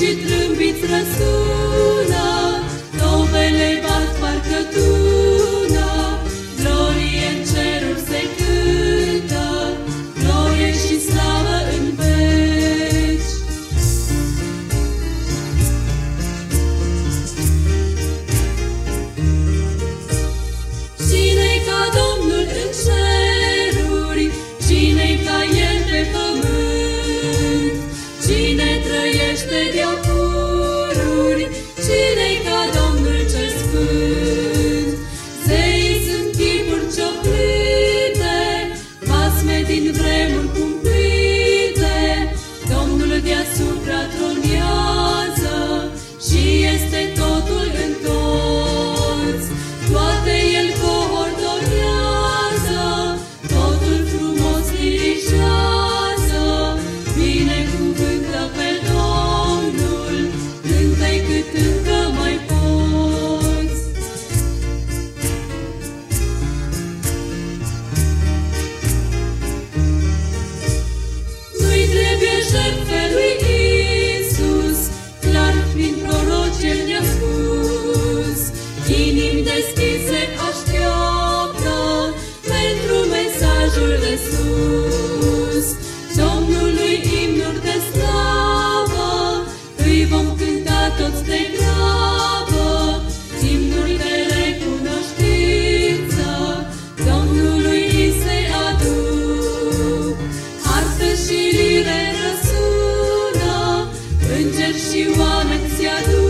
te Będziesz siła, nec jadł.